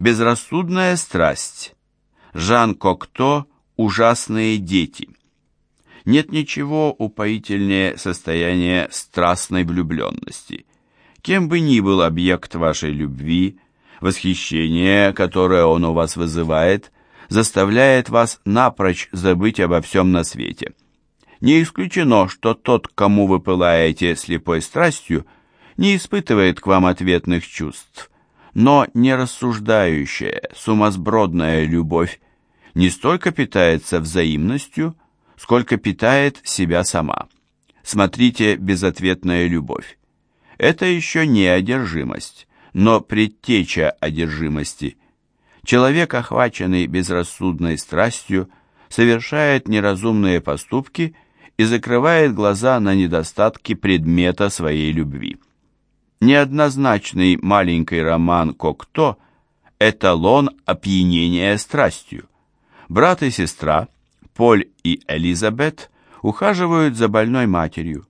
Безрассудная страсть. Жан Кокто «Ужасные дети». Нет ничего упоительнее состояния страстной влюбленности. Кем бы ни был объект вашей любви, восхищение, которое он у вас вызывает, заставляет вас напрочь забыть обо всем на свете. Не исключено, что тот, кому вы пылаете слепой страстью, не испытывает к вам ответных чувств, но нерассуждающая, сумасбродная любовь не столько питается взаимностью, сколько питает себя сама. Смотрите «Безответная любовь». Это еще не одержимость, но предтеча одержимости. Человек, охваченный безрассудной страстью, совершает неразумные поступки и закрывает глаза на недостатки предмета своей любви. Неоднозначный маленький роман «Кокто» – эталон опьянения страстью. Брат и сестра, Поль и Элизабет, ухаживают за больной матерью.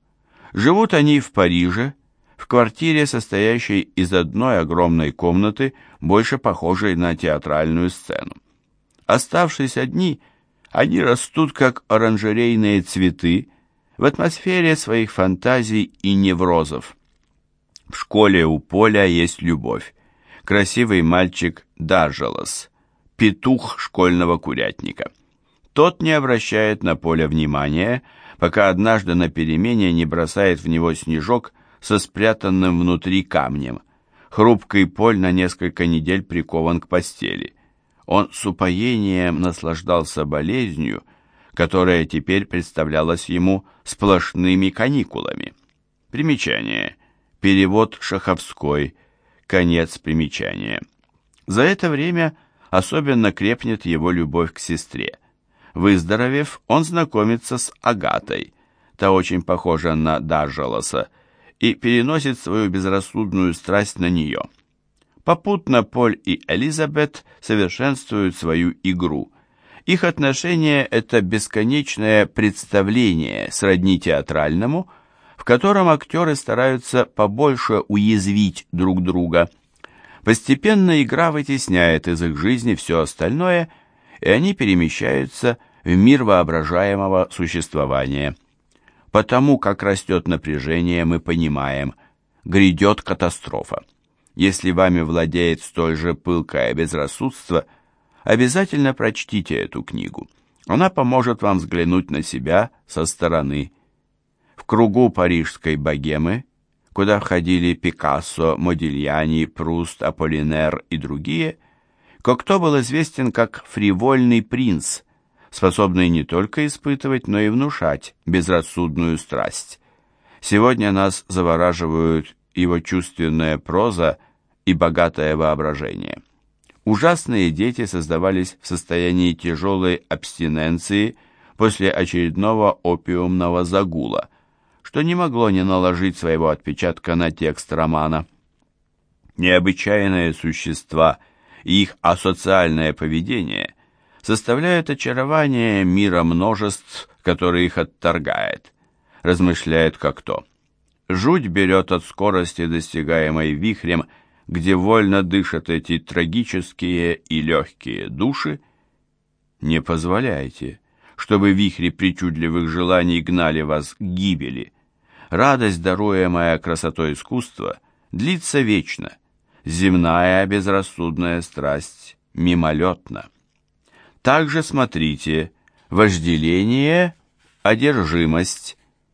Живут они в Париже, в квартире, состоящей из одной огромной комнаты, больше похожей на театральную сцену. Оставшись одни, они растут как оранжерейные цветы в атмосфере своих фантазий и неврозов. В школе у Поля есть любовь. Красивый мальчик Даржелос, петух школьного курятника. Тот не обращает на Поля внимания, пока однажды на перемене не бросает в него снежок со спрятанным внутри камнем. Хрупкий Поль на несколько недель прикован к постели. Он с упоением наслаждался болезнью, которая теперь представлялась ему сплошными каникулами. Примечание. Перевод Шаховской. Конец примечания. За это время особенно крепнет его любовь к сестре. Выздоровев, он знакомится с Агатой, та очень похожа на Даржалоса, и переносит свою безрассудную страсть на нее. Попутно Поль и Элизабет совершенствуют свою игру. Их отношения – это бесконечное представление, сродни театральному, котором актеры стараются побольше уязвить друг друга. Постепенно игра вытесняет из их жизни все остальное, и они перемещаются в мир воображаемого существования – Потому как растет напряжение, мы понимаем, грядет катастрофа. Если вами владеет столь же пылкое безрассудство, обязательно прочтите эту книгу. Она поможет вам взглянуть на себя со стороны. Кругу парижской богемы, куда входили Пикассо, Модильяни, Пруст, Аполлинер и другие, Кокто был известен как «фривольный принц», способный не только испытывать, но и внушать безрассудную страсть. Сегодня нас завораживают его чувственная проза и богатое воображение. Ужасные дети создавались в состоянии тяжелой абстиненции после очередного опиумного загула, что не могло не наложить своего отпечатка на текст романа. Необычайные существа и их асоциальное поведение – составляют очарование мира множеств, который их отторгает, размышляет как то. Жуть берет от скорости, достигаемой вихрем, где вольно дышат эти трагические и легкие души. Не позволяйте, чтобы вихри причудливых желаний гнали вас к гибели. Радость, даруемая красотой искусства, длится вечно. Земная безрассудная страсть мимолетна. Также смотрите «Вожделение, одержимость»,